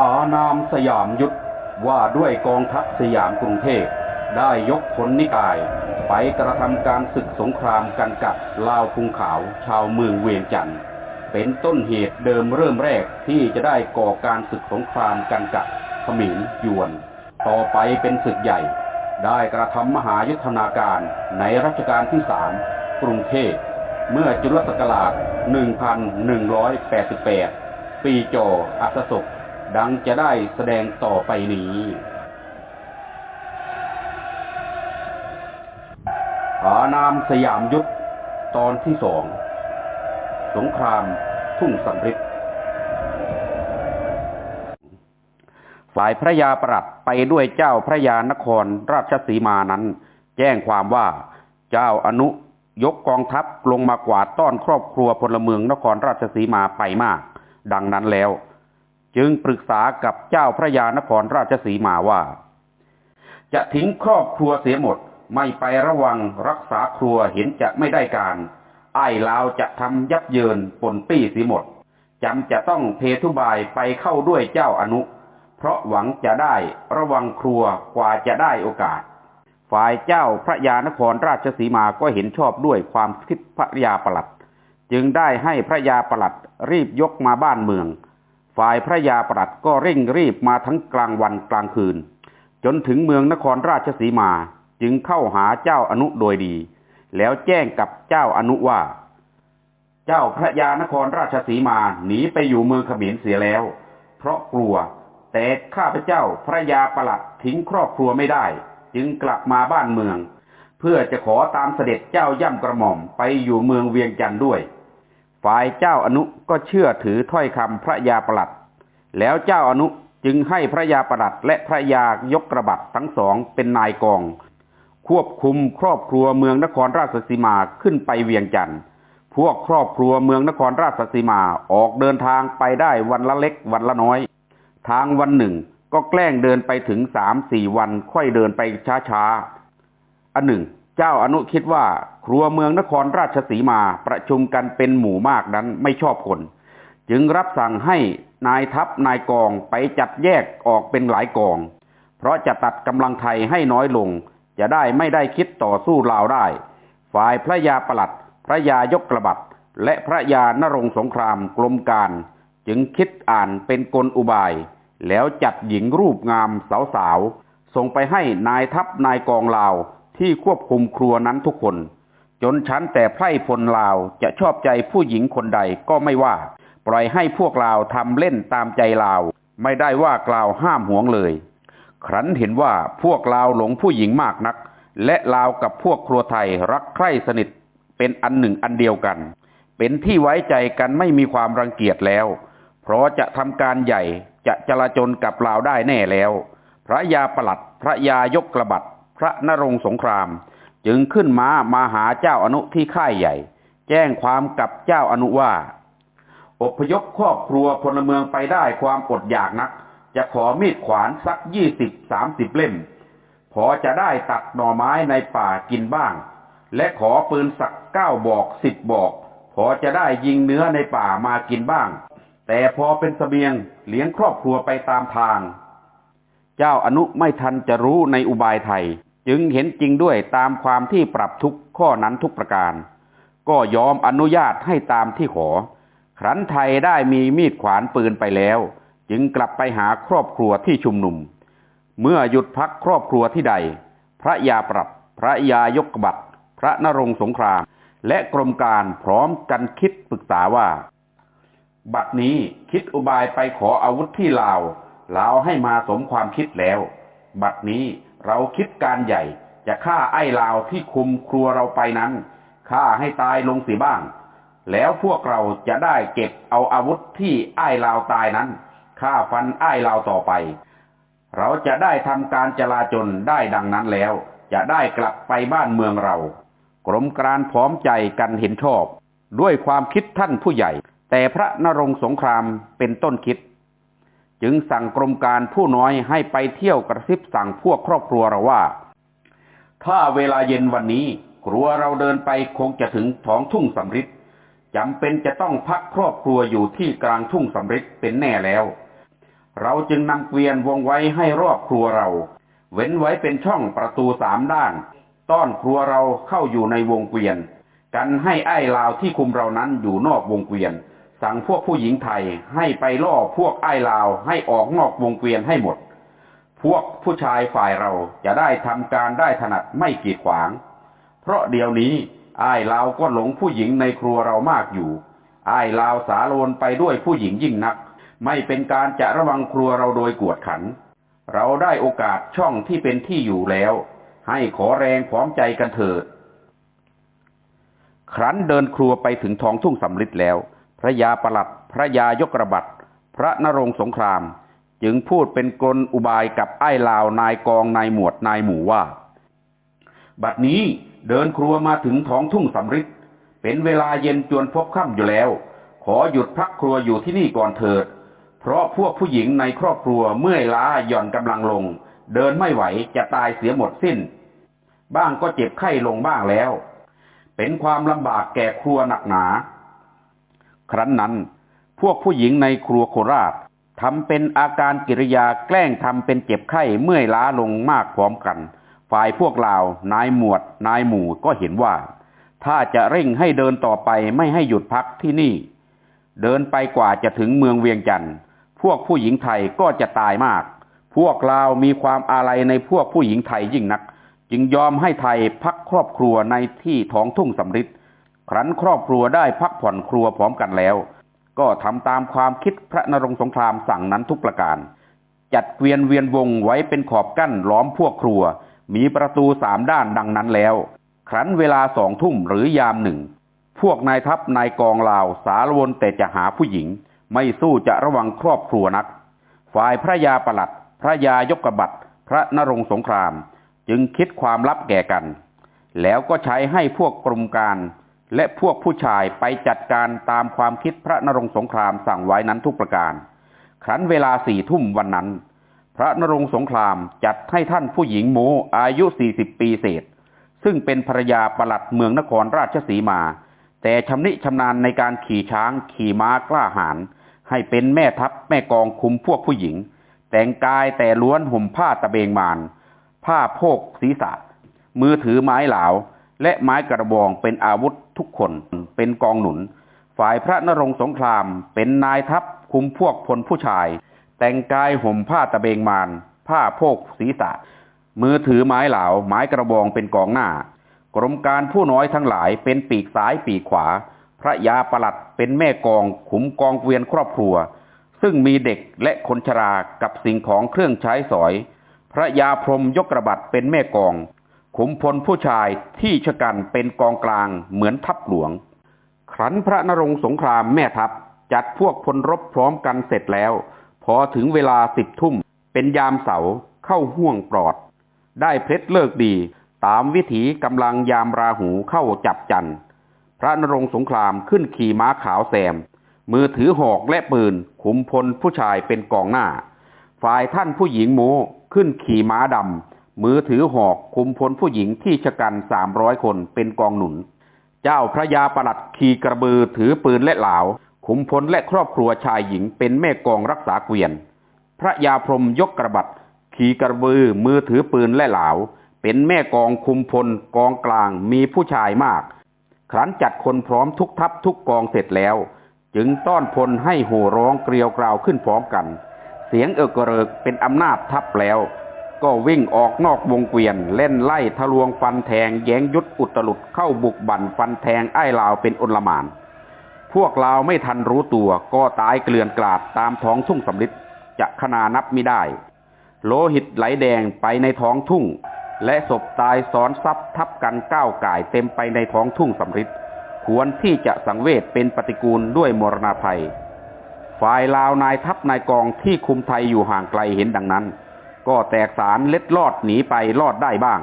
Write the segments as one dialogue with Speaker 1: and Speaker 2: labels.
Speaker 1: อานามสยามยุทธว่าด้วยกองทัพสยามกรุงเทพได้ยกพลนิกาย ไปกระทำการศึกสงครามกันกับลาวพุงขาวชาวเมืองเวียงจันทร์เป็นต้นเหตุเดิมเริ่มแรกที่จะได้ก่อการศึกสงครามกันกับขมิญยวน ต่อไปเป็นศึกใหญ่ ได้กระทำมหายุทธนาการในรัชกาลที่สามกรุงเทพเมื่อจุลศักราช 1188 ปีจออัศศก ดังจะได้แสดงต่อไปนี้ผานามสยามยุทธตอนที่สอง สงครามทุ่งสำริดฝ่ายพระยาประหลัดไปด้วยเจ้าพระยานครราชสีมานั้น แจ้งความว่าเจ้าอนุยกกองทัพลงมากวาดต้อนครอบครัวพลเมืองนครราชสีมาไปมาก ดังนั้นแล้ว จึงปรึกษากับเจ้าพระยานครราชสีมาว่า จะทิ้งครอบครัวเสียหมด ไม่ไประวังรักษาครัวเห็นจะไม่ได้การ ไอ้ลาวจะทำยับเยินปนปี้เสียหมดจำจะต้องเททุบายไปเข้าด้วยเจ้าอนุ เพราะหวังจะได้ระวังครัวกว่าจะได้โอกาส ฝ่ายเจ้าพระยานครราชสีมาก็เห็นชอบด้วยความคิดพระยาประหลัด จึงได้ให้พระยาประหลัดรีบยกมาบ้านเมือง ฝ่ายพระยาประหลัดก็เร่งรีบมาทั้งกลางวันกลางคืน จนถึงเมืองนครราชสีมาจึงเข้าหาเจ้าอนุโดยดี แล้วแจ้งกับเจ้าอนุว่า เจ้าพระยานครราชสีมาหนีไปอยู่เมืองขมรเสียแล้ว เพราะกลัว แต่ข้าพเจ้าพระยาประหลัดทิ้งครอบครัวไม่ได้ จึงกลับมาบ้านเมือง เพื่อจะขอตามเสด็จเจ้าย่ำกระหม่อมไปอยู่เมืองเวียงจันทร์ด้วย ฝ่ายเจ้าอนุก็เชื่อถือถ้อยคำพระยาประหลัด แล้วเจ้าอนุจึงให้พระยาประหลัดและพระยายกกระบัดทั้งสองเป็นนายกอง ควบคุมครอบครัวเมืองนครราชสีมาขึ้นไปเวียงจันทร์พวกครอบครัวเมืองนครราชสีมาออกเดินทางไปได้วันละเล็กวันละน้อย ทางวันหนึ่งก็แกล้งเดินไปถึงสามสี่วันค่อยเดินไปช้าๆอันหนึ่ง เจ้าอนุคิดว่าครัวเมืองนครราชสีมาประชุมกันเป็นหมู่มากนั้นไม่ชอบคน จึงรับสั่งให้นายทัพนายกองไปจัดแยกออกเป็นหลายกอง เพราะจะตัดกำลังไทยให้น้อยลง จะได้ไม่ได้คิดต่อสู้ลาวได้ ฝ่ายพระยาประหลัด พระยายกกระบัดและพระยานรงสงครามกรมการ จึงคิดอ่านเป็นกลอุบาย แล้วจัดหญิงรูปงามสาวๆส่งไปให้นายทัพนายกองลาว ที่ควบคุมครัวนั้นทุกคน จนชั้นแต่ไพร่พลลาวจะชอบใจผู้หญิงคนใดก็ไม่ว่า ปล่อยให้พวกลาวทำเล่นตามใจลาว ไม่ได้ว่ากล่าวห้ามหวงเลย ครั้นเห็นว่าพวกลาวหลงผู้หญิงมากนัก และลาวกับพวกครัวไทยรักใคร่สนิทเป็นอันหนึ่งอันเดียวกัน เป็นที่ไว้ใจกันไม่มีความรังเกียจแล้ว เพราะจะทำการใหญ่จะจลาจลกับลาวได้แน่แล้ว พระยาประหลัดพระยายกกระบัด พระนรงสงคราม จึงขึ้นมามาหาเจ้าอนุที่ค่ายใหญ่ แจ้งความกับเจ้าอนุว่าอพยพครอบครัวพลเมืองไปได้ความอดอยากนัก จะขอมีดขวานสักยี่สิบสามสิบเล่ม พอจะได้ตัดหน่อไม้ในป่ากินบ้าง และขอปืนสักเก้าบอกสิบบอก พอจะได้ยิงเนื้อในป่ามากินบ้าง แต่พอเป็นสเสบียงเลี้ยงครอบครัวไปตามทาง เจ้าอนุไม่ทันจะรู้ในอุบายไทย จึงเห็นจริงด้วยตามความที่ปรับทุกข้อนั้นทุกประการ ก็ยอมอนุญาตให้ตามที่ขอ ครั้นไทยได้มีมีดขวานปืนไปแล้ว จึงกลับไปหาครอบครัวที่ชุมนุม เมื่อหยุดพักครอบครัวที่ใด พระยาปรับ พระยายกบัตรพระนรงสงคราม และกรมการพร้อมกันคิดปรึกษาว่า บัดนี้คิดอุบายไปขออาวุธที่ลาว ลาให้มาสมความคิดแล้ว บัดนี้เราคิดการใหญ่ จะฆ่าไอ้ลาวที่คุมครัวเราไปนั้นฆ่าให้ตายลงสีบ้าง แล้วพวกเราจะได้เก็บเอาอาวุธที่ไอ้ลาวตายนั้นฆ่าฟันไอ้ลาวต่อไป เราจะได้ทำการจลาจลได้ดังนั้นแล้ว จะได้กลับไปบ้านเมืองเรา กรมการพร้อมใจกันเห็นชอบ ด้วยความคิดท่านผู้ใหญ่ แต่พระนรงสงครามเป็นต้นคิด จึงสั่งกรมการผู้น้อยให้ไปเที่ยวกระซิบสั่งพวกครอบครัวเราว่า ถ้าเวลาเย็นวันนี้ครัวเราเดินไปคงจะถึงท้องทุ่งสำริดจำเป็นจะต้องพักครอบครัวอยู่ที่กลางทุ่งสำริดเป็นแน่แล้ว เราจึงนำเกวียนวงไว้ให้รอบครัวเรา เว้นไว้เป็นช่องประตูสามด้าน ต้อนครัวเราเข้าอยู่ในวงเกวียน กันให้ไอ้ลาวที่คุมเรานั้นอยู่นอกวงเกวียน สั่งพวกผู้หญิงไทยให้ไปล่อพวกไอ้ลาวให้ออกนอกวงเกวียนให้หมด พวกผู้ชายฝ่ายเราจะได้ทำการได้ถนัดไม่กีดขวาง เพราะเดี๋ยวนี้ไอ้ลาวก็หลงผู้หญิงในครัวเรามากอยู่ไอ้ลาวสาโลนไปด้วยผู้หญิงยิ่งนัก ไม่เป็นการจะระวังครัวเราโดยกวดขัน เราได้โอกาสช่องที่เป็นที่อยู่แล้ว ให้ขอแรงพร้อมใจกันเถิด ครั้นเดินครัวไปถึงท้องทุ่งสำลิดแล้ว พระยาประหลัด พระยายกระบัดพระนรงสงคราม จึงพูดเป็นกลอุบายกับไอ้ลาวนายกองนายหมวดนายหมู่ว่า บัดนี้เดินครัวมาถึงท้องทุ่งสำริดเป็นเวลาเย็นจวนพบค่ำอยู่แล้ว ขอหยุดพักครัวอยู่ที่นี่ก่อนเถิด เพราะพวกผู้หญิงในครอบครัวเมื่อยล้าหย่อนกำลังลง เดินไม่ไหวจะตายเสียหมดสิ้น บ้างก็เจ็บไข้ลงบ้างแล้ว เป็นความลำบากแก่ครัวหนักหนา ครั้นนั้น พวกผู้หญิงในครัวโคราชทำเป็นอาการกิริยาแกล้งทำเป็นเจ็บไข้เมื่อยล้าลงมากพร้อมกัน ฝ่ายพวกลาวนายหมวด นายหมู่ก็เห็นว่า ถ้าจะเร่งให้เดินต่อไปไม่ให้หยุดพักที่นี่ เดินไปกว่าจะถึงเมืองเวียงจันทร์พวกผู้หญิงไทยก็จะตายมาก พวกลาวมีความอาลัยในพวกผู้หญิงไทยยิ่งนัก จึงยอมให้ไทยพักครอบครัวในที่ท้องทุ่งสำริด ครั้นครอบครัวได้พักผ่อนครัวพร้อมกันแล้ว ก็ทำตามความคิดพระนรงสงครามสั่งนั้นทุกประการ จัดเกวียนเวียนวงไว้เป็นขอบกั้นล้อมพวกครัว มีประตูสามด้านดังนั้นแล้ว ครั้นเวลาสองทุ่มหรือยามหนึ่ง พวกนายทัพนายกองลาวสารวนแต่จะหาผู้หญิง ไม่สู้จะระวังครอบครัวนัก ฝ่ายพระยาประหลัด พระยายกบัตรพระนรงสงคราม จึงคิดความลับแก่กัน แล้วก็ใช้ให้พวกกรมการ และพวกผู้ชายไปจัดการตามความคิดพระนรงสงครามสั่งไว้นั้นทุกประการ ครั้นเวลาสี่ทุ่มวันนั้น พระนรงสงครามจัดให้ท่านผู้หญิงโมอายุสี่สิบปีเศษ ซึ่งเป็นภรรยาประหลัดเมืองนครราชสีมา แต่ชำนิชำนาญในการขี่ช้างขี่ม้ากล้าหาญให้เป็นแม่ทัพแม่กองคุมพวกผู้หญิง แต่งกายแต่ล้วนห่มผ้าตะเบงมาน ผ้าโพกศีรษะ มือถือไม้เหลา และไม้กระบองเป็นอาวุธทุกคนเป็นกองหนุน ฝ่ายพระนรงสงคราม เป็นนายทัพคุมพวกพลผู้ชาย แต่งกายห่มผ้าตะเบงมานผ้าโพกศีรษะ มือถือไม้เหลาไม้กระบองเป็นกองหน้า กรมการผู้น้อยทั้งหลายเป็นปีกซ้ายปีกขวา พระยาประหลัดเป็นแม่กองขุมกองเกวียนครอบครัว ซึ่งมีเด็กและคนชรากับสิ่งของเครื่องใช้สอย พระยาพรมยกระบัดเป็นแม่กอง ขุมพลผู้ชายที่ชะกันเป็นกองกลางเหมือนทัพหลวง ครั้นพระนรงสงครามแม่ทัพจัดพวกพลรบพร้อมกันเสร็จแล้ว พอถึงเวลาสิบทุ่ม เป็นยามเสาเข้าห่วงปลอด ได้เพชรเลิกดี ตามวิถีกำลังยามราหูเข้าจับจันทร์พระนรงสงครามขึ้นขี่ม้าขาวแซม มือถือหอกและปืนขุมพลผู้ชายเป็นกองหน้า ฝ่ายท่านผู้หญิงโมขึ้นขี่ม้าดำ มือถือหอกคุมพลผู้หญิงที่ชะกันสามร้อยคนเป็นกองหนุน เจ้าพระยาประหลัดขี่กระบือถือปืนและเหลาขุมพลและครอบครัวชายหญิงเป็นแม่กองรักษาเกวียน พระยาพรมยกกระบัดขี่กระบือมือถือปืนและเหลาเป็นแม่กองคุมพลกองกลางมีผู้ชายมาก ครั้นจัดคนพร้อมทุกทัพทุกกองเสร็จแล้ว จึงต้อนพลให้โห่ร้องเกลียวกราวขึ้นพร้อมกัน เสียงเอกเริกเป็นอำนาจทัพแล้ว ก็วิ่งออกนอกวงเกวียน เล่นไล่ทะลวงฟันแทง แย้งยุดอุตลุดเข้าบุกบั่นฟันแทงไอ้ลาวเป็นอนลมาน พวกลาวไม่ทันรู้ตัว ก็ตายเกลื่อนกลาดตามท้องทุ่งสำลิดจะคณานับไม่ได้ โลหิตไหลแดงไปในท้องทุ่ง และศพตายซ้อนซับทับกันก้าวก่ายเต็มไปในท้องทุ่งสัมฤทธิ์ควรที่จะสังเวชเป็นปฏิกูลด้วยมรณาภัย ฝ่ายลาวนายทัพนายกองที่คุมไทยอยู่ห่างไกลเห็นดังนั้น ก็แตกซ่านเล็ดลอดหนีไปรอดได้บ้าง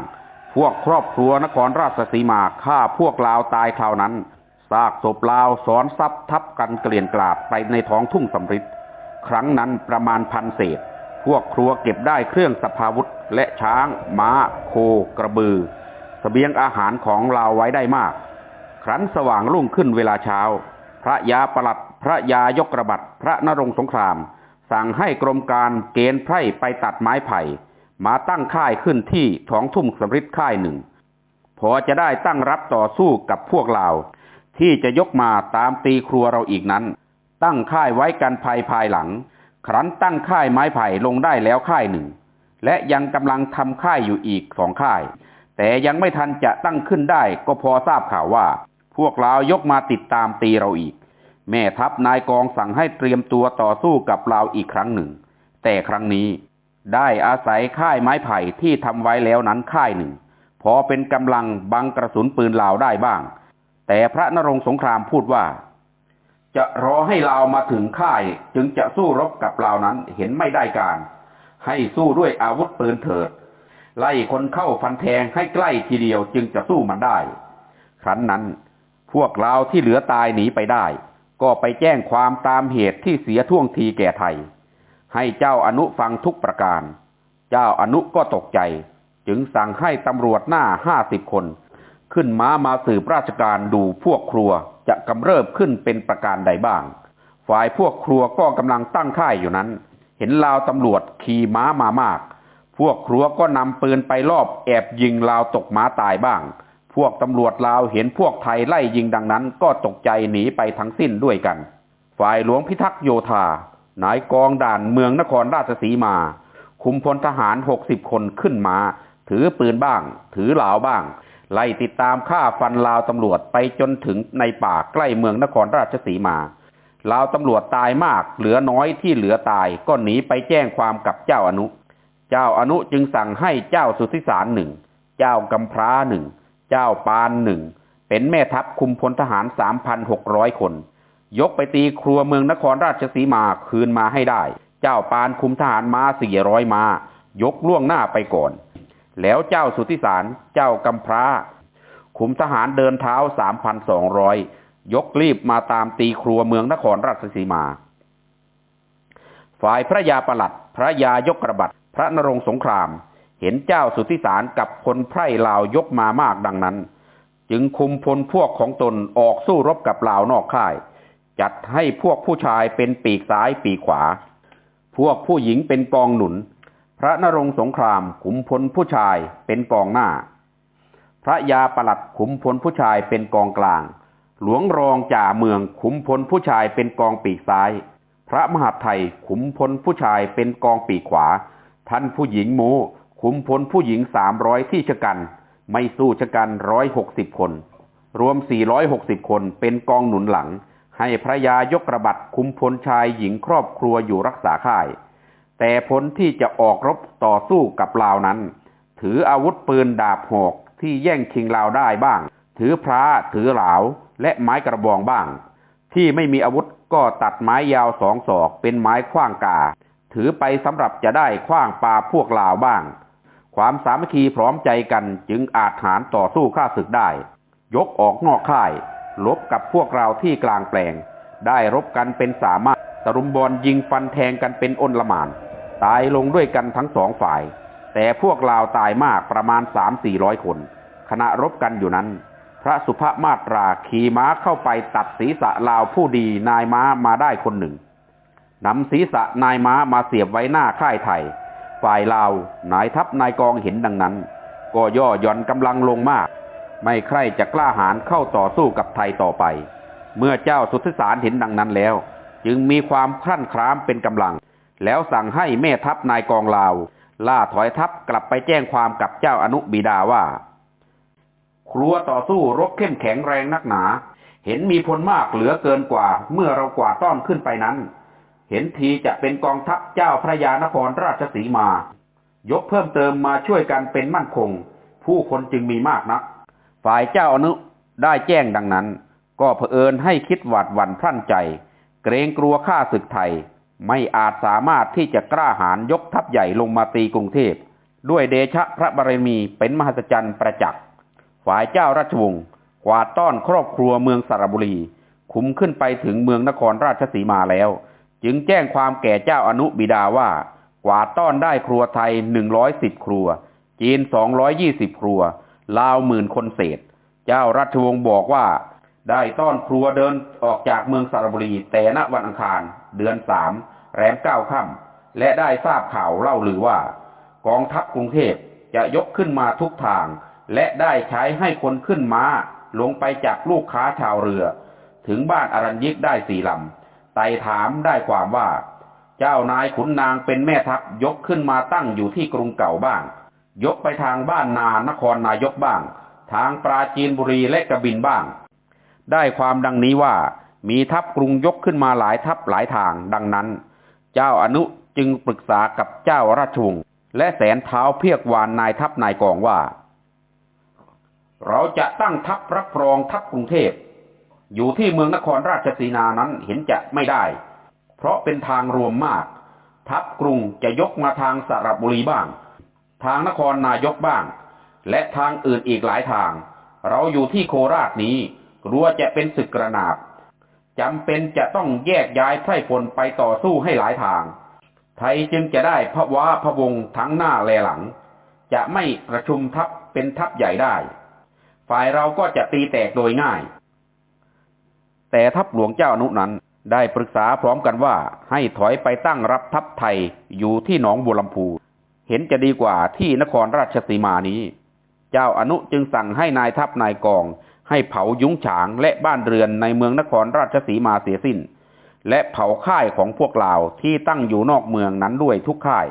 Speaker 1: พวกครอบครัวนครราชสีมาฆ่าพวกลาวตายคราวนั้นซากศพลาวซ้อนซับทับกันเกลื่อนกลาดไปในท้องทุ่งสัมฤทธิ์ครั้งนั้นประมาณพันเศษ พวกครัวเก็บได้เครื่องสภาวุธและช้าง ม้า โค กระบือสเสบียงอาหารของลาวไว้ได้มาก ครั้นสว่างรุ่งขึ้นเวลาเช้า พระยาประหลัด พระยายกระบัด พระนรงสงคราม สั่งให้กรมการเกณฑ์ไพร่ไปตัดไม้ไผ่ มาตั้งค่ายขึ้นที่ท้องทุ่มสำริดค่ายหนึ่ง พอจะได้ตั้งรับต่อสู้กับพวกเราที่จะยกมาตามตีครัวเราอีกนั้น ตั้งค่ายไว้กันภายภายหลัง ครั้นตั้งค่ายไม้ไผ่ลงได้แล้วค่ายหนึ่ง และยังกำลังทำค่ายอยู่อีกสองค่าย แต่ยังไม่ทันจะตั้งขึ้นได้ก็พอทราบข่าวว่า พวกเรายกมาติดตามตีเราอีก แม่ทัพนายกองสั่งให้เตรียมตัวต่อสู้กับเราอีกครั้งหนึ่ง แต่ครั้งนี้ได้อาศัยค่ายไม้ไผ่ที่ทำไว้แล้วนั้นค่ายหนึ่ง พอเป็นกำลังบังกระสุนปืนลาวได้บ้าง แต่พระนรงสงครามพูดว่า จะรอให้ลาวมาถึงค่ายจึงจะสู้รบกับลาวนั้นเห็นไม่ได้การ ให้สู้ด้วยอาวุธปืนเถิด ไล่คนเข้าฟันแทงให้ใกล้ทีเดียวจึงจะสู้มันได้ครั้นนั้น พวกลาวที่เหลือตายหนีไปได้ ก็ไปแจ้งความตามเหตุที่เสียท่วงทีแก่ไทย ให้เจ้าอนุฟังทุกประการ เจ้าอนุก็ตกใจ จึงสั่งให้ตำรวจหน้าห้าสิบคน ขึ้นม้ามาสืบราชการดูพวกครัวจะกำเริบขึ้นเป็นประการใดบ้าง ฝ่ายพวกครัวก็กำลังตั้งค่ายอยู่นั้น เห็นลาวตำรวจขี่ม้ามามาก พวกครัวก็นำปืนไปรอบแอบยิงลาวตกม้าตายบ้าง พวกตำรวจลาวเห็นพวกไทยไล่ยิงดังนั้น ก็ตกใจหนีไปทั้งสิ้นด้วยกัน ฝ่ายหลวงพิทักษ์โยธานายกองด่านเมืองนครราชสีมา คุมพลทหารหกสิบคนขึ้นมา ถือปืนบ้าง ถือหลาวบ้าง ไล่ติดตามฆ่าฟันลาวตำรวจไปจนถึงในป่าใกล้เมืองนครราชสีมาลาวตำรวจตายมาก เหลือน้อยที่เหลือตายก็หนีไปแจ้งความกับเจ้าอนุ เจ้าอนุจึงสั่งให้เจ้าสุทธิสารหนึ่ง เจ้ากำพร้าหนึ่ง เจ้าปานหนึ่งเป็นแม่ทัพคุมพลทหารสามพันหกร้อยคน ยกไปตีครัวเมืองนครราชสีมาคืนมาให้ได้ เจ้าปานคุมทหารมาสี่ร้อยมายกล่วงหน้าไปก่อน แล้วเจ้าสุทธิสาร เจ้ากำพร้า คุมทหารเดินเท้าสามพันสองร้อยยกรีบมาตามตีครัวเมืองนครราชสีมา ฝ่ายพระยาประหลัด พระยายกกระบัด พระนรงสงคราม เห็นเจ้าสุธิสารกับคนไพร่ลาวยกมามากดังนั้น จึงคุมพลพวกของตนออกสู้รบกับลาวนอกค่าย จัดให้พวกผู้ชายเป็นปีกซ้ายปีกขวา พวกผู้หญิงเป็นกองหนุน พระนรงสงครามขุมพลผู้ชายเป็นกองหน้า พระยาประหลัดขุมพลผู้ชายเป็นกองกลาง หลวงรองจ่าเมืองขุมพลผู้ชายเป็นกองปีกซ้าย พระมหาไทยขุมพลผู้ชายเป็นกองปีกขวา ท่านผู้หญิงโม ขุมพลผู้หญิงสามร้อยที่ชะกัน ไม่สู้ชะกันร้อยหกสิบคน รวมสี่ร้อยหกสิบคนเป็นกองหนุนหลัง ให้พระยายกระบัดคุมพลชายหญิงครอบครัวอยู่รักษาค่าย แต่ผลที่จะออกรบต่อสู้กับลาวนั้น ถืออาวุธปืนดาบหอกที่แย่งชิงลาวได้บ้าง ถือพระถือเหลาและไม้กระบองบ้าง ที่ไม่มีอาวุธก็ตัดไม้ยาวสองศอกเป็นไม้ขว้างกา ถือไปสำหรับจะได้ขว้างปลาพวกลาวบ้าง ความสามัคคีพร้อมใจกันจึงอาจหารต่อสู้ข้าศึกได้ ยกออกนอกค่ายลบกับพวกเราที่กลางแปลง ได้รบกันเป็นสามารถตรุมบอลยิงฟันแทงกันเป็นอนละมาน ตายลงด้วยกันทั้งสองฝ่าย แต่พวกลาวตายมากประมาณสามสี่ร้อยคน ขณะรบกันอยู่นั้น พระสุภมาตราขี่ม้าเข้าไปตัดศีรษะลาวผู้ดีนายม้ามาได้คนหนึ่งนำศีรษะนายม้ามาเสียบไว้หน้าค่ายไทย ฝ่ายลาวนายทัพนายกองเห็นดังนั้น ก็ย่อหย่อนกำลังลงมาก ไม่ใคร่จะกล้าหาญเข้าต่อสู้กับไทยต่อไป เมื่อเจ้าสุทธิสารเห็นดังนั้นแล้ว จึงมีความคลั่นคล้ามเป็นกำลัง แล้วสั่งให้แม่ทัพนายกองลาว ล่าถอยทัพกลับไปแจ้งความกับเจ้าอนุบิดาว่า ครัวต่อสู้รบเข้มแข็งแรงนักหนา เห็นมีพลมากเหลือเกินกว่า เมื่อเรากว่าต้อนขึ้นไปนั้น เห็นทีจะเป็นกองทัพเจ้าพระยานครราชสีมา ยกเพิ่มเติมมาช่วยกันเป็นมั่นคง ผู้คนจึงมีมากนัก ฝ่ายเจ้าอนุได้แจ้งดังนั้น ก็เผอิญให้คิดหวาดหวั่นพรั่นใจ เกรงกลัวข้าศึกไทย ไม่อาจสามารถที่จะกล้าหาญยกทัพใหญ่ลงมาตีกรุงเทพ ด้วยเดชะพระบารมีเป็นมหัศจรรย์ประจักษ์ฝ่ายเจ้าราชวงศ์กวาดต้อนครอบครัวเมืองสระบุรี คุมขึ้นไปถึงเมืองนครราชสีมาแล้ว จึงแจ้งความแก่เจ้าอนุบิดาว่า กวาดต้อนได้ครัวไทยหนึ่งร้อยสิบครัว จีนสองร้อยยี่สิบครัว ลาวหมื่นคนเศษ เจ้าราชวงศ์บอกว่า ได้ต้อนครัวเดินออกจากเมืองสระบุรี แต่ณวันอังคาร เดือนสามแรมเก้าค่ำและได้ทราบข่าวเล่าหรือว่า กองทัพกรุงเทพจะยกขึ้นมาทุกทาง และได้ใช้ให้คนขึ้นม้าลงไปจากลูกค้าชาวเรือ ถึงบ้านอรัญยิกได้สี่ลำ ไต่ถามได้ความว่า เจ้านายขุนนางเป็นแม่ทัพยกขึ้นมาตั้งอยู่ที่กรุงเก่าบ้าง ยกไปทางบ้านนานครนายกบ้าง ทางปราจีนบุรีและกระบินบ้าง ได้ความดังนี้ว่ามีทัพกรุงยกขึ้นมาหลายทัพหลายทางดังนั้น เจ้าอนุจึงปรึกษากับเจ้าราชวงศ์และแสนเท้าเพียกวานนายทัพนายกองว่า เราจะตั้งทัพรับรองทัพกรุงเทพ อยู่ที่เมืองนครราชสีนานั้นเห็นจะไม่ได้ เพราะเป็นทางรวมมาก ทัพกรุงจะยกมาทางสระบุรีบ้าง ทางนครนายกบ้าง และทางอื่นอีกหลายทาง เราอยู่ที่โคราชนี้กลัวจะเป็นศึกกระนาบจำเป็นจะต้องแยกย้ายไพร่พลไปต่อสู้ให้หลายทาง ไทยจึงจะได้พระวาพระวงทั้งหน้าแลหลัง จะไม่ประชุมทัพเป็นทัพใหญ่ได้ ฝ่ายเราก็จะตีแตกโดยง่าย แต่ทัพหลวงเจ้าอนุนั้นได้ปรึกษาพร้อมกันว่าให้ถอยไปตั้งรับทัพไทยอยู่ที่หนองบัวลำพู เห็นจะดีกว่าที่นครราชสีมานี้ เจ้าอนุจึงสั่งให้นายทัพนายกอง ให้เผายุ้งฉางและบ้านเรือนในเมืองนครราชสีมาเสียสิ้น และเผาค่ายของพวกลาวที่ตั้งอยู่นอกเมืองนั้นด้วยทุกค่าย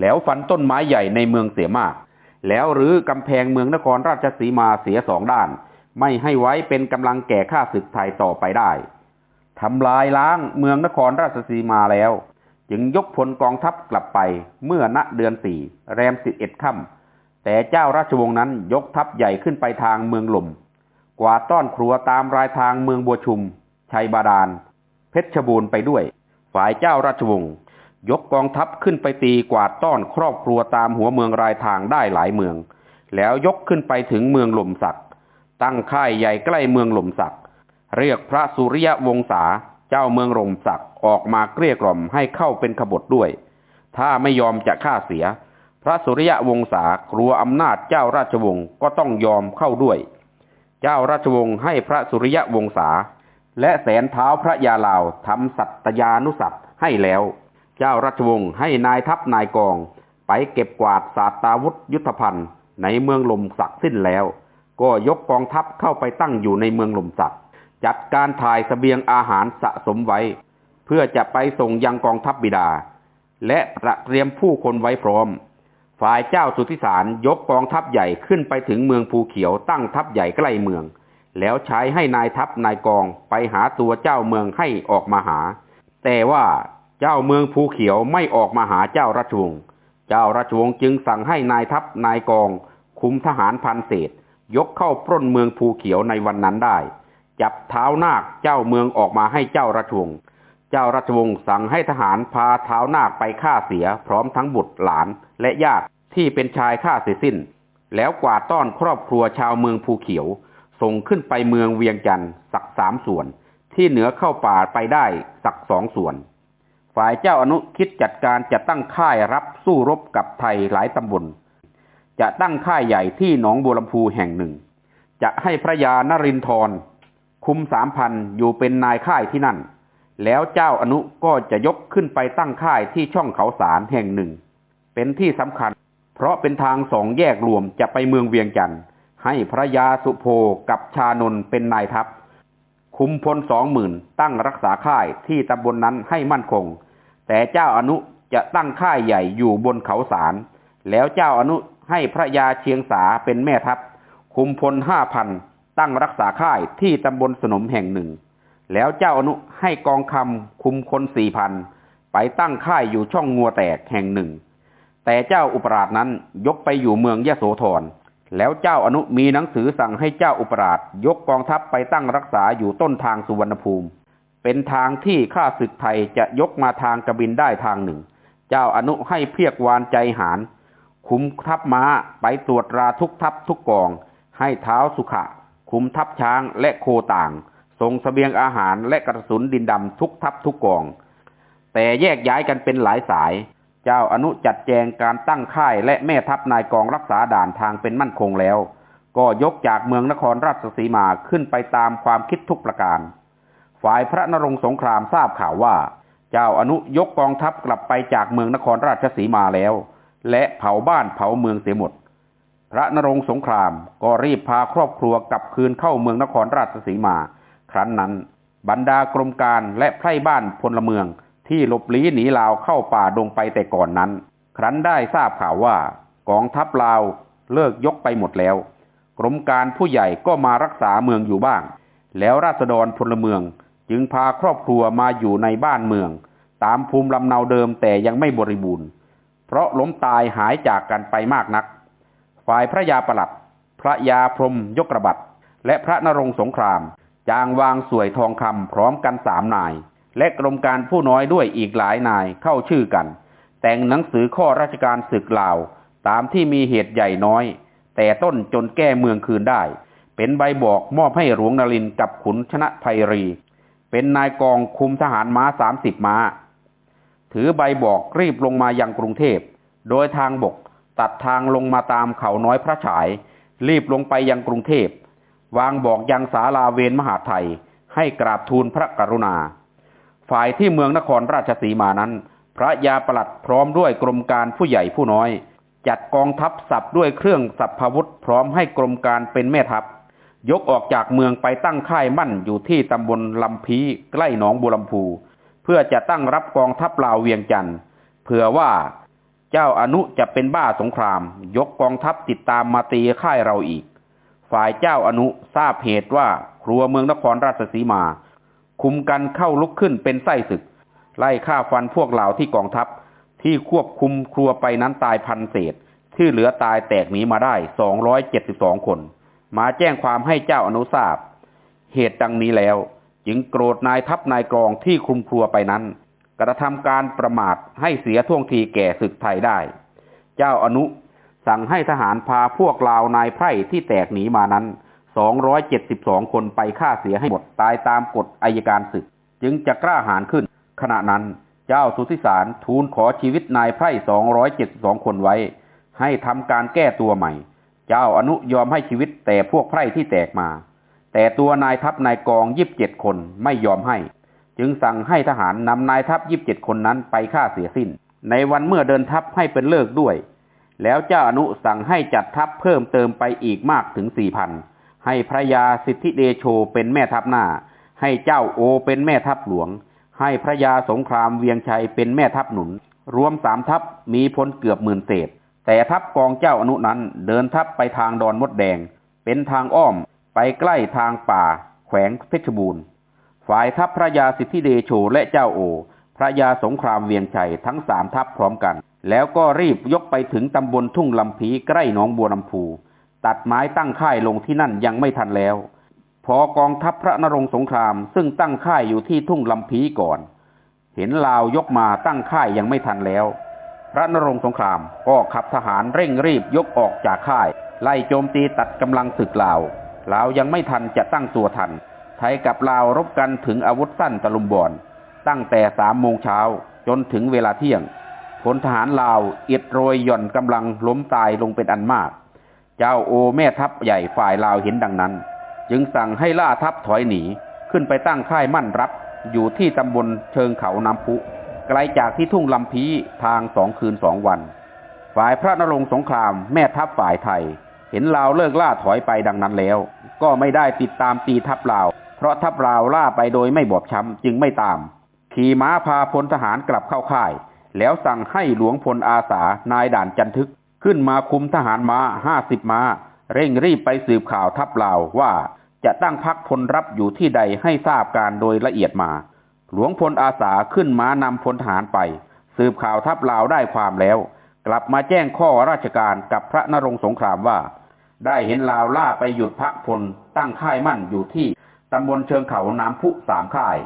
Speaker 1: แล้วฟันต้นไม้ใหญ่ในเมืองเสียมาก แล้วหรือกำแพงเมืองนครราชสีมาเสียสองด้าน ไม่ให้ไว้เป็นกำลังแก่ข้าศึกไทยต่อไปได้ทำลายล้างเมืองนครราชสีมาแล้ว จึงยกพลกองทัพกลับไปเมื่อณเดือนสี่แรมสิบเอ็ดค่ำแต่เจ้าราชวงศ์นั้นยกทัพใหญ่ขึ้นไปทางเมืองหล่มกวาดต้อนครัวตามรายทางเมืองบัวชุม ชัยบาดาล เพชรบูรณ์ไปด้วย ฝ่ายเจ้าราชวงศ์ยกกองทัพขึ้นไปตีกวาดต้อนครอบครัวตามหัวเมืองรายทางได้หลายเมือง แล้วยกขึ้นไปถึงเมืองหล่มสัก ตั้งค่ายใหญ่ใกล้เมืองหล่มสัก เรียกพระสุริยวงศาเจ้าเมืองหล่มสักออกมาเกลี้ยกล่อมให้เข้าเป็นขบฏด้วย ถ้าไม่ยอมจะฆ่าเสีย พระสุริยวงศากลัวอำนาจเจ้าราชวงศ์ก็ต้องยอมเข้าด้วย เจ้าราชวงศ์ให้พระสุริยวงศาและแสนเท้าพระยาลาวทำสัตยานุสัตให้แล้ว เจ้าราชวงศ์ให้นายทัพนายกอง ไปเก็บกวาดศาสตาวุธยุทธภัณฑ์ในเมืองลมสักสิ้นแล้ว ก็ยกกองทัพเข้าไปตั้งอยู่ในเมืองลมสักจัดการถ่ายสเสบียงอาหารสะสมไว้ เพื่อจะไปส่งยังกองทัพบิดา และเตรียมผู้คนไว้พร้อม ฝ่ายเจ้าสุทธิสารยกกองทัพใหญ่ขึ้นไปถึงเมืองภูเขียวตั้งทัพใหญ่ใกล้เมือง แล้วใช้ให้นายทัพนายกองไปหาตัวเจ้าเมืองให้ออกมาหา แต่ว่าเจ้าเมืองภูเขียวไม่ออกมาหาเจ้าราชวงศ์เจ้าราชวงศ์จึงสั่งให้นายทัพนายกอง คุมทหารพันเศษ ยกเข้าปล้นเมืองภูเขียวในวันนั้นได้ จับเท้านาคเจ้าเมืองออกมาให้เจ้าราชวงศ์เจ้าราชวงศ์สั่งให้ทหารพาเท้านาคไปฆ่าเสียพร้อมทั้งบุตรหลานและญาติที่เป็นชายฆ่าเสียสิ้น แล้วกวาดต้อนครอบครัวชาวเมืองภูเขียว ส่งขึ้นไปเมืองเวียงจันทร์สักสามส่วน ที่เหนือเข้าป่าไปได้สักสองส่วน ฝ่ายเจ้าอนุคิดจัดการจะตั้งค่ายรับสู้รบกับไทยหลายตำบล จะตั้งค่ายใหญ่ที่หนองบัวลำพูแห่งหนึ่ง จะให้พระยานรินทรคุมสามพันอยู่เป็นนายค่ายที่นั่น แล้วเจ้าอนุก็จะยกขึ้นไปตั้งค่ายที่ช่องเขาสารแห่งหนึ่ง เป็นที่สำคัญ เพราะเป็นทางสองแยกรวมจะไปเมืองเวียงจันทร์ให้พระยาสุโภกับชานนเป็นนายทัพ คุมพลสองหมื่นตั้งรักษาค่ายที่ตำบลนนั้นให้มั่นคง แต่เจ้าอนุจะตั้งค่ายใหญ่อยู่บนเขาสาร แล้วเจ้าอนุ ให้พระยาเชียงสาเป็นแม่ทัพ คุมพลห้าพันตั้งรักษาค่ายที่ตำบลสนมแห่งหนึ่ง แล้วเจ้าอนุให้กองคำคุมคนสี่พันไปตั้งค่ายอยู่ช่องงัวแตกแห่งหนึ่ง แต่เจ้าอุปราชนั้นยกไปอยู่เมืองยะโสธรแล้วเจ้าอนุมีหนังสือสั่งให้เจ้าอุปราชยกกองทัพไปตั้งรักษาอยู่ต้นทางสุวรรณภูมิ เป็นทางที่ข้าศึกไทยจะยกมาทางกระบินได้ทางหนึ่ ง เจ้าอนุให้เพียกวานใจหาร คุมทัพม้าไปตรวจราทุกทัพทุกกอง ให้เท้าสุขะ คุมทัพช้างและโคต่างส่งสเสบียงอาหารและกระสุนดินดำทุกทัพทุกกอง แต่แยกย้ายกันเป็นหลายสาย เจ้าอนุจัดแจงการตั้งค่ายและแม่ทัพนายกองรักษาด่านทางเป็นมั่นคงแล้ว ก็ยกจากเมืองนครราชสีมาขึ้นไปตามความคิดทุกประการ ฝ่ายพระนรงสงครามทราบข่าวว่า เจ้าอนุยกกองทัพกลับไปจากเมืองนครราชสีมาแล้ว และเผาบ้านเผาเมืองเสียหมด พระนรงสงครามก็รีบพาครอบครัวกลับคืนเข้าเมืองนครราชสีมา ครั้นนั้น บรรดากรมการและไพร่บ้านพลเมืองที่หลบลี้หนีลาวเข้าป่าดงไปแต่ก่อนนั้น ครั้นได้ทราบข่าวว่ากองทัพลาวเลิกยกไปหมดแล้ว กรมการผู้ใหญ่ก็มารักษาเมืองอยู่บ้าง แล้วราษฎรพลเมืองจึงพาครอบครัวมาอยู่ในบ้านเมือง ตามภูมิลำเนาเดิมแต่ยังไม่บริบูรณ์ เพราะล้มตายหายจากกันไปมากนัก ฝ่ายพระยาประหลัด พระยาพรมยกระบัดและพระนรงสงคราม จางวางสวยทองคำพร้อมกันสามนาย และกรมการผู้น้อยด้วยอีกหลายนายเข้าชื่อกัน แต่งหนังสือข้อราชการศึกลาว ตามที่มีเหตุใหญ่น้อย แต่ต้นจนแก้เมืองคืนได้ เป็นใบบอกมอบให้หลวงนรินกับขุนชนะไพรี เป็นนายกองคุมทหารม้าสามสิบม้า ถือใบบอกรีบลงมายังกรุงเทพ โดยทางบกตัดทางลงมาตามเขาน้อยพระฉาย รีบลงไปยังกรุงเทพ วางบอกยังศาลาเวนมหาไทย ให้กราบทูลพระกรุณา ฝ่ายที่เมืองนครราชสีมานั้น พระยาประหลัดพร้อมด้วยกรมการผู้ใหญ่ผู้น้อย จัดกองทัพสับด้วยเครื่องสับพวุธพร้อมให้กรมการเป็นแม่ทัพ ยกออกจากเมืองไปตั้งค่ายมั่นอยู่ที่ตำบลลำพีใกล้หนองบัวลำพู พื่อจะตั้งรับกองทัพลาวเวียงจันทร์เผื่อว่าเจ้าอนุจะเป็นบ้าสงคราม ยกกองทัพติดตามมาตีค่ายเราอีก ฝ่ายเจ้าอนุทราบเหตุว่าครัวเมืองนครราชสีมา คุมกันเข้าลุกขึ้นเป็นไส้ศึก ไล่ฆ่าฟันพวกเหล่าที่กองทัพที่ควบคุมครัวไปนั้นตายพันเศษ ที่เหลือตายแตกหนีมาได้สองร้อยเจ็ดสิบสองคน มาแจ้งความให้เจ้าอนุทราบ เหตุดังนี้แล้ว จึงโกรธนายทัพนายกรองที่คุมครัวไปนั้น กระทำการประมาทให้เสียท่วงทีแก่ศึกไทยได้ เจ้าอนุสั่งให้ทหารพาพวกลาวนายไพร่ที่แตกหนีมานั้น 272 คนไปฆ่าเสียให้หมดตายตามกฎอายการศึก จึงจะกล้าหาญขึ้น ขณะนั้นเจ้าสุทธิสารทูลขอชีวิตนายไพร่ 272 คนไว้ ให้ทำการแก้ตัวใหม่ เจ้าอนุยอมให้ชีวิตแต่พวกไพร่ที่แตกมา แต่ตัวนายทัพนายกองยีิบเจ็ดคนไม่ยอมให้ จึงสั่งให้ทหารนำนายทัพยีิบเจ็ดคนนั้นไปฆ่าเสียสิ้น ในวันเมื่อเดินทัพให้เป็นเลิกด้วย แล้วเจ้าอนุสั่งให้จัดทัพเพิ่มเติมไปอีกมากถึงสี่พันให้พระยาสิทธิเดโชเป็นแม่ทัพหน้า ให้เจ้าโอเป็นแม่ทัพหลวง ให้พระยาสงครามเวียงชัยเป็นแม่ทัพหนุน รวมสามทัพมีพลเกือบหมื่นเศษ แต่ทัพกองเจ้าอนุนั้นเดินทัพไปทางดอนมดแดง เป็นทางอ้อม ไปใกล้ทางป่า แขวงเพชรบูรณ์ ฝ่ายทัพพระยาสิทธิเดโชและเจ้าโอ พระยาสงครามเวียงชัยทั้งสามทัพพร้อมกัน แล้วก็รีบยกไปถึงตำบลทุ่งลำพีใกล้หนองบัวลำพู ตัดไม้ตั้งค่ายลงที่นั่นยังไม่ทันแล้ว พอกองทัพพระนรงสงครามซึ่งตั้งค่ายอยู่ที่ทุ่งลำพีก่อน เห็นลาวยกมาตั้งค่ายยังไม่ทันแล้ว พระนรงสงครามก็ขับทหารเร่งรีบยกออกจากค่ายไล่โจมตีตัดกำลังศึกลาว ลาวยังไม่ทันจะตั้งตัวทัน ไทยกับลาวรบกันถึงอาวุธสั้นตะลุมบอนตั้งแต่สามโมงเช้าจนถึงเวลาเที่ยงพลทหารลาวอียดโรยหย่อนกำลังล้มตายลงเป็นอันมาก เจ้าโอแม่ทัพใหญ่ฝ่ายลาวเห็นดังนั้น จึงสั่งให้ล่าทัพถอยหนี ขึ้นไปตั้งค่ายมั่นรับอยู่ที่ตำบลเชิงเขาน้ำพุ ไกลจากที่ทุ่งลำพีทางสองคืนสองวัน ฝ่ายพระนรงสงครามแม่ทัพฝ่ายไทย เห็นลาวเลิกล่าถอยไปดังนั้นแล้ว ก็ไม่ได้ติดตามตีทัพลาว เพราะทัพลาวล่าไปโดยไม่บอบช้ำจึงไม่ตาม ขี่ม้าพาพลทหารกลับเข้าค่าย แล้วสั่งให้หลวงพลอาสานายด่านจันทึก ขึ้นมาคุมทหารม้าห้าสิบม้า เร่งรีบไปสืบข่าวทัพลาวว่าจะตั้งพักพลรับอยู่ที่ใดให้ทราบการโดยละเอียดมา หลวงพลอาสาขึ้นม้านำพลทหารไป สืบข่าวทัพลาวได้ความแล้ว กลับมาแจ้งข้อราชการกับพระนรงสงครามว่า ได้เห็นลาวล่าไปหยุดพักพลตั้งค่ายมั่นอยู่ที่ตำบลเชิงเขาน้ำพุสามค่าย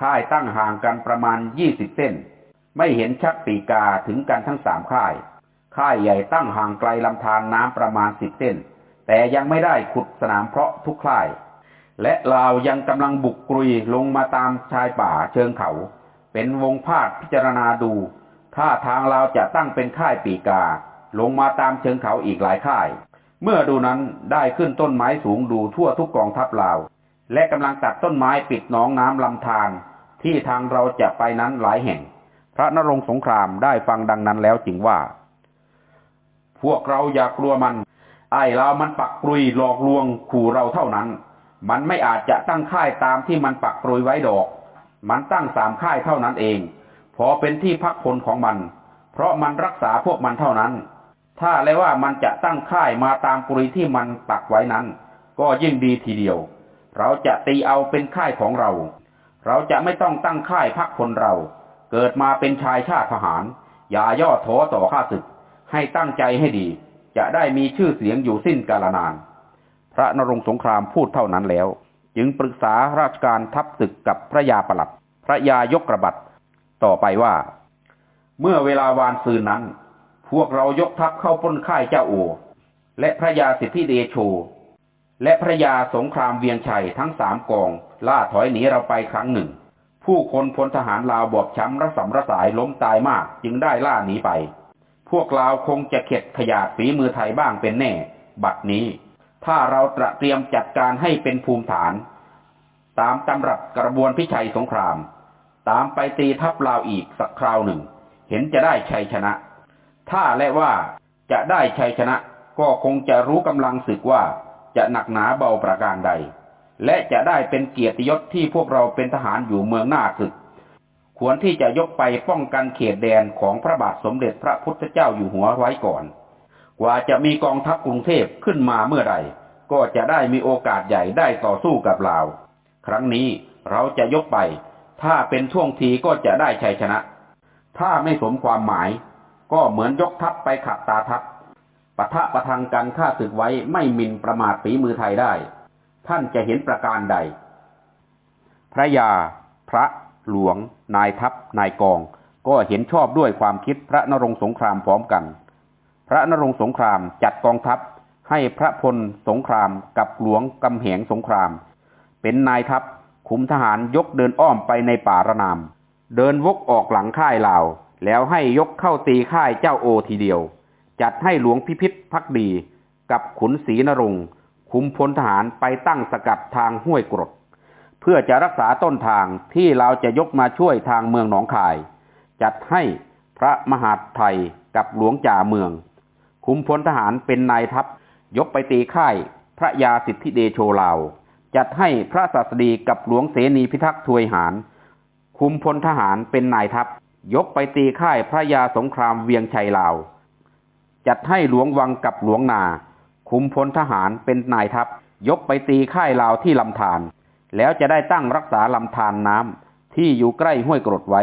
Speaker 1: ค่ายตั้งห่างกันประมาณยี่สิบเส้น ไม่เห็นชักปีกาถึงกันทั้งสามค่าย ค่ายใหญ่ตั้งห่างไกลลำธารน้ำประมาณสิบเส้น แต่ยังไม่ได้ขุดสนามเพาะทุกค่าย และลาวยังกำลังบุกกรุยลงมาตามชายป่าเชิงเขา เป็นวงพาดพิจารณาดูถ้าทางลาวจะตั้งเป็นค่ายปีกา ลงมาตามเชิงเขาอีกหลายค่าย เมื่อดูนั้นได้ขึ้นต้นไม้สูงดูทั่วทุกกองทัพลาว และกำลังตัดต้นไม้ปิดหนองน้ำลำธารที่ทางเราจะไปนั้นหลายแห่ง พระนรงสงครามได้ฟังดังนั้นแล้วจึงว่า พวกเราอย่ากลัวมัน ไอ้เรามันปักปรุยหลอกลวงขู่เราเท่านั้น มันไม่อาจจะตั้งค่ายตามที่มันปักปรุยไว้ดอก มันตั้งสามค่ายเท่านั้นเอง พอเป็นที่พักผลของมัน เพราะมันรักษาพวกมันเท่านั้น ถ้าเลยว่ามันจะตั้งค่ายมาตามปุรุยที่มันปักไว้นั้น ก็ยิ่งดีทีเดียว เราจะตีเอาเป็นค่ายของเรา เราจะไม่ต้องตั้งค่ายพักคนเรา เกิดมาเป็นชายชาติทหาร อย่าย่อท้อต่อข้าศึก ให้ตั้งใจให้ดี จะได้มีชื่อเสียงอยู่สิ้นกาลนาน พระนรงสงครามพูดเท่านั้นแล้ว จึงปรึกษาราชการทัพศึกกับพระยาประหลัด พระยายกระบัดต่อไปว่า เมื่อเวลาวานซืนนั้น พวกเรายกทัพเข้าปล้นค่ายเจ้าโอ และพระยาสิทธิเดโช และพระยาสงครามเวียงชัยทั้งสามกอง ล่าถอยหนีเราไปครั้งหนึ่ง ผู้คนพลทหารลาวบอบช้ำระสำระสายล้มตายมากจึงได้ล่าหนีไป พวกลาวคงจะเข็ดขยาดฝีมือไทยบ้างเป็นแน่ บัดนี้ ถ้าเราตระเตรียมจัดการให้เป็นภูมิฐาน ตามตำรับกระบวนพิชัยสงคราม ตามไปตีทัพลาวอีกสักคราวหนึ่ง เห็นจะได้ชัยชนะ ถ้าและว่าจะได้ชัยชนะก็คงจะรู้กำลังศึกว่าจะหนักหนาเบาประการใด และจะได้เป็นเกียรติยศที่พวกเราเป็นทหารอยู่เมืองหน้าศึก ควรที่จะยกไปป้องกันเขตแดนของพระบาทสมเด็จพระพุทธเจ้าอยู่หัวไว้ก่อน กว่าจะมีกองทัพกรุงเทพขึ้นมาเมื่อใดก็จะได้มีโอกาสใหญ่ได้ต่อสู้กับลาว ครั้งนี้เราจะยกไป ถ้าเป็นช่วงทีก็จะได้ชัยชนะ ถ้าไม่สมความหมาย ก็เหมือนยกทัพไปขัดตาทัพปะทะประทังกันฆ่าศึกไว้ไม่มินประมาทฝีมือไทยได้ ท่านจะเห็นประการใด พระยา พระหลวง นายทัพ นายกอง ก็เห็นชอบด้วยความคิดพระนรงสงครามพร้อมกัน พระนรงสงครามจัดกองทัพให้พระพลสงครามกับหลวงกำแหงสงคราม เป็นนายทัพคุมทหารยกเดินอ้อมไปในป่าระนาม เดินวกออกหลังค่ายลาว แล้วให้ยกเข้าตีค่ายเจ้าโอทีเดียว จัดให้หลวงพิพิธพักดี กับขุนศรีนรงค์คุมพลทหารไปตั้งสกัดทางห้วยกรด เพื่อจะรักษาต้นทางที่เราจะยกมาช่วยทางเมืองหนองคาย จัดให้พระมหาไทยกับหลวงจ่าเมือง คุมพลทหารเป็นนายทัพ ยกไปตีค่าย พระยาสิทธิเดโชลาว จัดให้พระศาสดีกับหลวงเสนีพิทักษ์ทวยหาร คุมพลทหารเป็นนายทัพ ยกไปตีค่ายพระยาสงครามเวียงชัยลาว จัดให้หลวงวังกับหลวงนา คุมพลทหารเป็นนายทัพ ยกไปตีค่ายลาวที่ลำธารแล้วจะได้ตั้งรักษาลำธารน้ำที่อยู่ใกล้ห้วยกรดไว้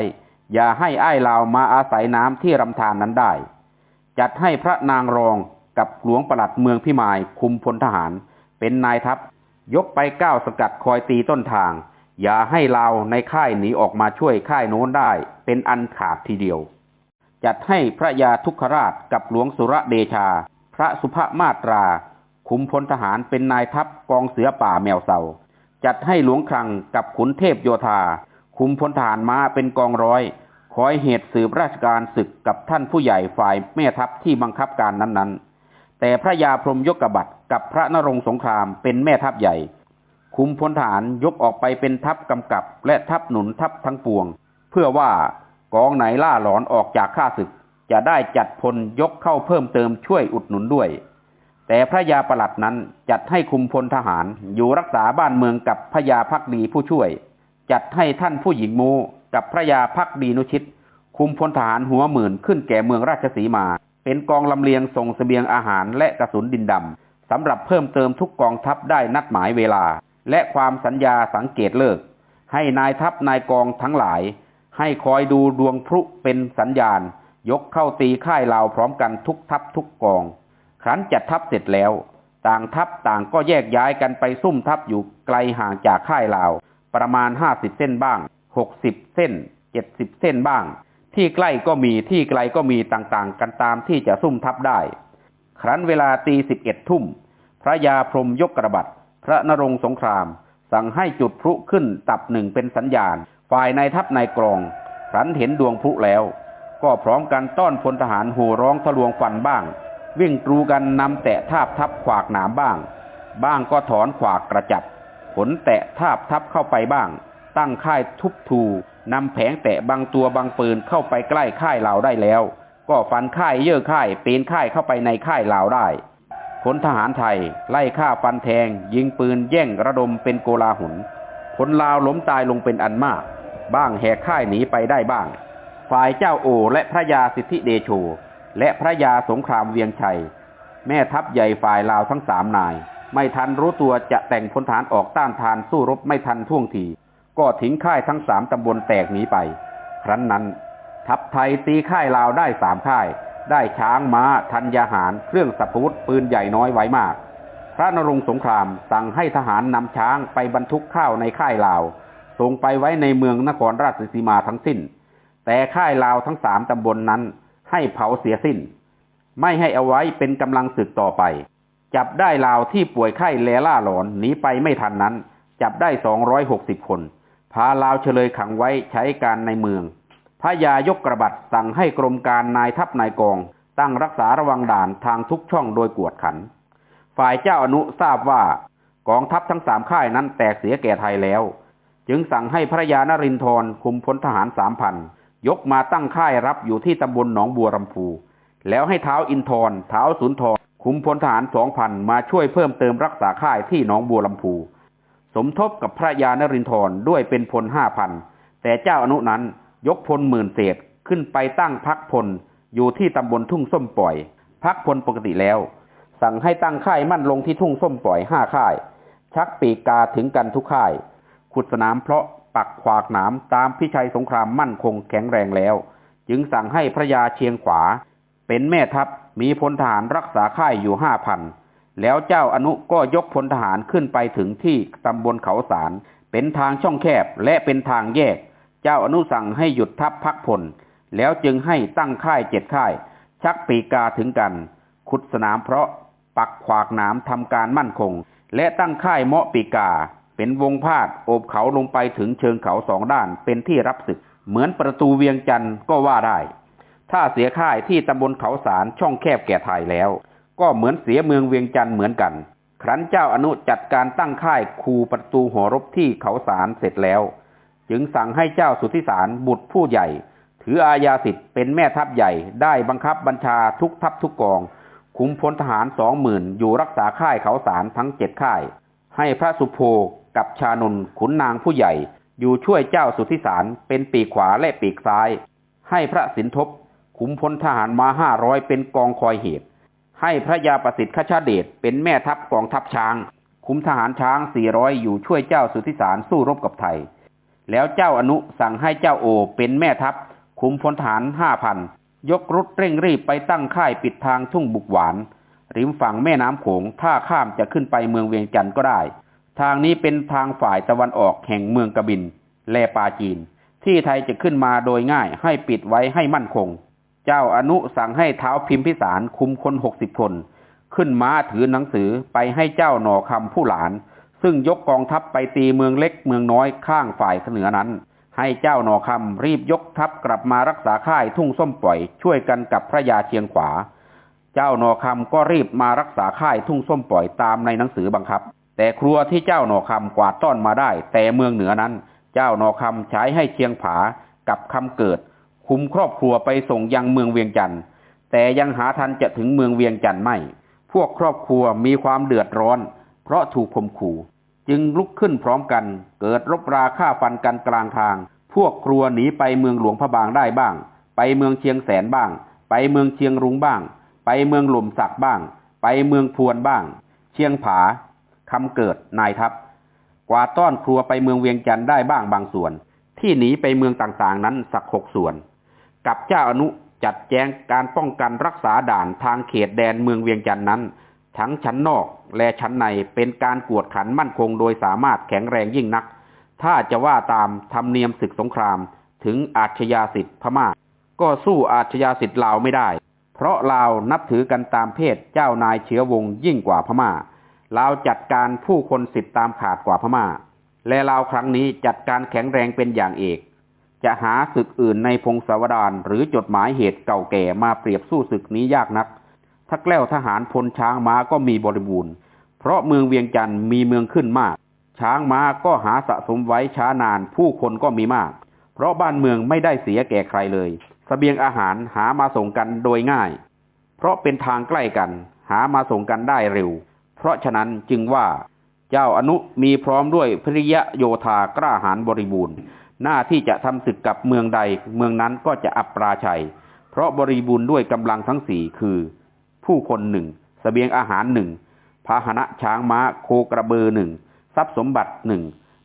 Speaker 1: อย่าให้อ้ายลาวมาอาศัยน้ำที่ลำธารนั้นได้ จัดให้พระนางรองกับหลวงประหลัดเมืองพิมายคุมพลทหาร เป็นนายทัพ ยกไปก้าวสกัดคอยตีต้นทาง อย่าให้ลาวในค่ายหนีออกมาช่วยค่ายโน้นได้ เป็นอันขาดทีเดียว จัดให้พระยาทุกขราชกับหลวงสุรเดชา พระสุภมาตราคุมพลทหารเป็นนายทัพกองเสือป่าแมวเสาจัดให้หลวงครังกับขุนเทพโยธาคุมพลทหารม้าเป็นกองร้อย คอยเหตุสืบราชการศึกกับท่านผู้ใหญ่ฝ่ายแม่ทัพที่บังคับการนั้นๆ แต่พระยาพรมยกกบัตรกับพระนรงสงครามเป็นแม่ทัพใหญ่ คุมพลทหารยกออกไปเป็นทัพกำกับ และทัพหนุนทัพทั้งปวง เพื่อว่ากองไหนล่าหลอนออกจากข้าศึก จะได้จัดพลยกเข้าเพิ่มเติมช่วยอุดหนุนด้วย แต่พระยาประหลัดนั้นจัดให้คุมพลทหารอยู่รักษาบ้านเมืองกับพระยาพักดีผู้ช่วย จัดให้ท่านผู้หญิงมูกับพระยาพักดีนุชิต คุมพลทหารหัวหมื่นขึ้นแก่เมืองราชสีมา เป็นกองลำเลียงส่งเสบียงอาหารและกระสุนดินดำสำหรับเพิ่มเติมทุกกองทัพได้นัดหมายเวลา และความสัญญาสังเกตเลิก ให้นายทัพนายกองทั้งหลาย ให้คอยดูดวงพลุเป็นสัญญาณ ยกเข้าตีค่ายลาวพร้อมกันทุกทัพทุกกอง ครั้นจัดทัพเสร็จแล้ว ต่างทัพต่างก็แยกย้ายกันไปซุ่มทัพอยู่ไกลห่างจากค่ายลาว ประมาณห้าสิบเส้นบ้างหกสิบเส้นเจ็ดสิบเส้นบ้าง ที่ใกล้ก็มีที่ไกลก็มีต่างๆ กันตามที่จะซุ่มทัพได้ ครั้นเวลาตีสิบเอ็ดทุ่ม พระยาพรมยกกระบัด พระนรงสงคราม สั่งให้จุดพลุขึ้นตับหนึ่งเป็นสัญญาณ ฝ่ายนายทัพนายกรองครั้นเห็นดวงพลุแล้ว ก็พร้อมกันต้อนพลทหารโห่ร้องทะลวงฟันบ้าง วิ่งตรูกันนำแตะทาบทับขวากหนามบ้าง บ้างก็ถอนขวากกระจับผลแตะทาบทับเข้าไปบ้าง ตั้งค่ายทุบทูนำแผงแตะบางตัวบางปืนเข้าไปใกล้ค่ายเหล่าได้แล้ว ก็ฟันค่ายเยื่อค่ายปีนค่ายเข้าไปในค่ายเหล่าได้ พลทหารไทย ไล่ฆ่าฟันแทง ยิงปืนแย่งระดมเป็นโกลาหุนพลลาวล้มตายลงเป็นอันมาก บ้างแหกค่ายหนีไปได้บ้าง ฝ่ายเจ้าโอและพระยาสิทธิเดโช และพระยาสงครามเวียงชัย แม่ทัพใหญ่ฝ่ายลาวทั้งสามนาย ไม่ทันรู้ตัวจะแต่งพลฐานออกต้านทานสู้รบไม่ทันท่วงที ก็ทิ้งค่ายทั้งสามตำบลแตกหนีไป ครั้นนั้น ทัพไทยตีค่ายลาวได้สามค่าย ได้ช้างม้าทันยาหาร เครื่องสัพพุธปืนใหญ่น้อยไว้มาก พระนรงสงครามสั่งให้ทหารนำช้างไปบรรทุกข้าวในค่ายลาว ส่งไปไว้ในเมืองนครราชสีมาทั้งสิ้น แต่ค่ายลาวทั้งสามตำบลนนั้นให้เผาเสียสิ้น ไม่ให้เอาไว้เป็นกำลังศึกต่อไป จับได้ลาวที่ป่วยไข้แลล่าหลอนหนีไปไม่ทันนั้น จับได้สองร้อยหกสิบคน พาลาวเฉลยขังไว้ใช้การในเมือง พระยายกกระบัดสั่งให้กรมการนายทัพนายกอง ตั้งรักษาระวังด่านทางทุกช่องโดยกวดขัน ฝ่ายเจ้าอนุทราบว่ากองทัพทั้งสามค่ายนั้นแตกเสียแก่ไทยแล้ว จึงสั่งให้พระยานรินทร์คุมพลทหารสามพันยกมาตั้งค่ายรับอยู่ที่ตำบลหนองบัวลำพู แล้วให้เท้าอินทร์เท้าสุนทรคุมพลทหารสองพันมาช่วยเพิ่มเติมรักษาค่ายที่หนองบัวลำพู สมทบกับพระยานรินทร์ด้วยเป็นพลห้าพันแต่เจ้าอนุนั้น ยกพลหมื่นเศษขึ้นไปตั้งพักพลอยู่ที่ตำบลทุ่งส้มปล่อย พักพลปกติแล้ว สั่งให้ตั้งค่ายมั่นลงที่ทุ่งส้มปล่อยห้าค่าย ชักปีกกาถึงกันทุกค่าย ขุดสนามเพราะปักขวากหนามตามพิชัยสงครามมั่นคงแข็งแรงแล้ว จึงสั่งให้พระยาเชียงขวา เป็นแม่ทัพมีพลทหารรักษาค่ายอยู่ห้าพันแล้วเจ้าอนุก็ยกพลทหารขึ้นไปถึงที่ตำบลเขาสาร เป็นทางช่องแคบและเป็นทางแยก เจ้าอนุสั่งให้หยุดทัพพักพล แล้วจึงให้ตั้งค่ายเจ็ดค่าย ชักปีกาถึงกัน ขุดสนามเพราะปักขวากหนามทำการมั่นคง และตั้งค่ายเมาะปีกา เป็นวงพาดโอบเขาลงไปถึงเชิงเขาสองด้านเป็นที่รับศึก เหมือนประตูเวียงจันทร์ก็ว่าได้ ถ้าเสียค่ายที่ตำบลเขาสารช่องแคบแก่ไทยแล้ว ก็เหมือนเสียเมืองเวียงจันทร์เหมือนกันครั้นเจ้าอนุจัดการตั้งค่ายคูประตูหอรบที่เขาสารเสร็จแล้ว จึงสั่งให้เจ้าสุทธิสารบุตรผู้ใหญ่ ถืออาญาสิทธิ์เป็นแม่ทัพใหญ่ได้บังคับบัญชาทุกทัพทุกกอง คุมพลทหารสองหมื่นอยู่รักษาค่ายเขาสารทั้งเจ็ดค่าย ให้พระสุโภกับชานนขุนนางผู้ใหญ่ อยู่ช่วยเจ้าสุทธิสารเป็นปีกขวาและปีกซ้าย ให้พระสินทบขุมพลทหารมาห้าร้อยเป็นกองคอยเหตุ ให้พระยาประสิทธิ์ขชาเดชเป็นแม่ทัพกองทัพช้าง คุมทหารช้างสี่ร้อยอยู่ช่วยเจ้าสุทธิสารสู้รบกับไทย แล้วเจ้าอนุสั่งให้เจ้าโอเป็นแม่ทัพ คุมพลทหารห้าพัน ยกรุดเร่งรีบไปตั้งค่ายปิดทางทุ่งบุกหวาน ริมฝั่งแม่น้ำโขง ถ้าข้ามจะขึ้นไปเมืองเวียงจันทร์ก็ได้ ทางนี้เป็นทางฝ่ายตะวันออกแห่งเมืองกบิน แลปาจีน ที่ไทยจะขึ้นมาโดยง่ายให้ปิดไว้ให้มั่นคง เจ้าอนุสั่งให้เท้าพิมพิสารคุมคนหกสิบคน ขึ้นม้าถือหนังสือไปให้เจ้าหน่อคำผู้หลาน ซึ่งยกกองทัพไปตีเมืองเล็กเมืองน้อยข้างฝ่ายเหนือนั้น ให้เจ้าหนอคำรีบยกทัพกลับมารักษาค่ายทุ่งส้มปล่อย ช่วยกันกับพระยาเชียงขวา เจ้าหนอคำก็รีบมารักษาค่ายทุ่งส้มปล่อยตามในหนังสือบังคับ แต่ครัวที่เจ้าหนอคำกวาดต้อนมาได้ แต่เมืองเหนือนั้น เจ้าหนอคำใช้ให้เชียงผากับคำเกิด คุมครอบครัวไปส่งยังเมืองเวียงจันทร์แต่ยังหาทันจะถึงเมืองเวียงจันทร์ไม่ พวกครอบครัวมีความเดือดร้อน เพราะถูกข่มขู่ จึงลุกขึ้นพร้อมกัน เกิดรบราฆ่าฟันกันกลางทาง พวกครัวหนีไปเมืองหลวงพระบางได้บ้าง ไปเมืองเชียงแสนบ้าง ไปเมืองเชียงรุงบ้าง ไปเมืองหล่มสักบ้าง ไปเมืองพวนบ้าง เชียงผาคำเกิดนายทัพ กว่าต้อนครัวไปเมืองเวียงจันทร์ได้บ้างบางส่วน ที่หนีไปเมืองต่างๆนั้นสักหกส่วน กับเจ้าอนุจัดแจงการป้องกันรักษาด่านทางเขตแดนเมืองเวียงจันทร์นั้น ทั้งชั้นนอกและชั้นในเป็นการกวดขันมั่นคงโดยสามารถแข็งแรงยิ่งนัก ถ้าจะว่าตามธรรมเนียมศึกสงครามถึงอาชญาสิทธิ์พม่า ก็สู้อาชญาสิทธิ์ลาวไม่ได้ เพราะลาวนับถือกันตามเพศเจ้านายเชื้อวงยิ่งกว่าพม่าลาวจัดการผู้คนสิทธิ์ตามขาดกว่าพม่า และลาวครั้งนี้จัดการแข็งแรงเป็นอย่างเอก จะหาศึกอื่นในพงศาวดารหรือจดหมายเหตุเก่าแก่มาเปรียบสู้ศึกนี้ยากนัก ถ้าแกล้วทหารพลช้างม้าก็มีบริบูรณ์ เพราะเมืองเวียงจันทร์มีเมืองขึ้นมาก ช้างม้าก็หาสะสมไว้ช้านาน ผู้คนก็มีมาก เพราะบ้านเมืองไม่ได้เสียแก่ใครเลยสเสบียงอาหารหามาส่งกันโดยง่าย เพราะเป็นทางใกล้กัน หามาส่งกันได้เร็ว เพราะฉะนั้นจึงว่า เจ้าอนุมีพร้อมด้วยพริยะโยธากล้าหาญบริบูรณ์ หน้าที่จะทำศึกกับเมืองใด เมืองนั้นก็จะอับปราชัย เพราะบริบูรณ์ด้วยกำลังทั้งสี่คือ ผู้คนหนึ่งสเสบียงอาหารหนึ่งพาหนะช้างม้าโคกระเบือหนึ่งทรัพย์สมบัติหนึ่ง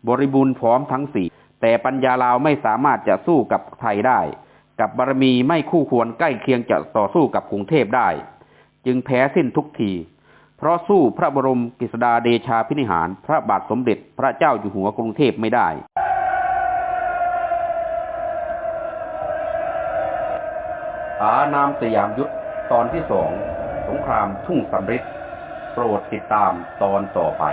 Speaker 1: บริบูรณ์พร้อมทั้งสี่แต่ปัญญาลาวไม่สามารถจะสู้กับไทยได้ กับบารมีไม่คู่ควรใกล้เคียงจะต่อสู้กับกรุงเทพได้ จึงแพ้สิ้นทุกที เพราะสู้พระบรมกฤษดาเดชาพินิหาร พระบาทสมเด็จพระเจ้าอยู่หัวกรุงเทพไม่ได้อานามสยามยุทธตอนที่สอง งครามทุ่งสำริดโปรดติดตามตอนต่อไป